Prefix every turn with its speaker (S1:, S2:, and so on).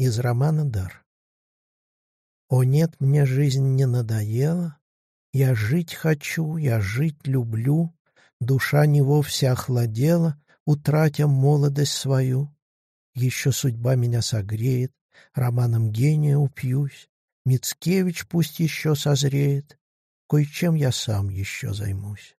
S1: Из романа «Дар». О нет, мне жизнь не надоела, Я жить хочу, я жить люблю, Душа не вовсе охладела, Утратя молодость свою. Еще судьба меня согреет, Романом гения упьюсь, Мицкевич пусть еще созреет, Кое-чем я сам еще займусь.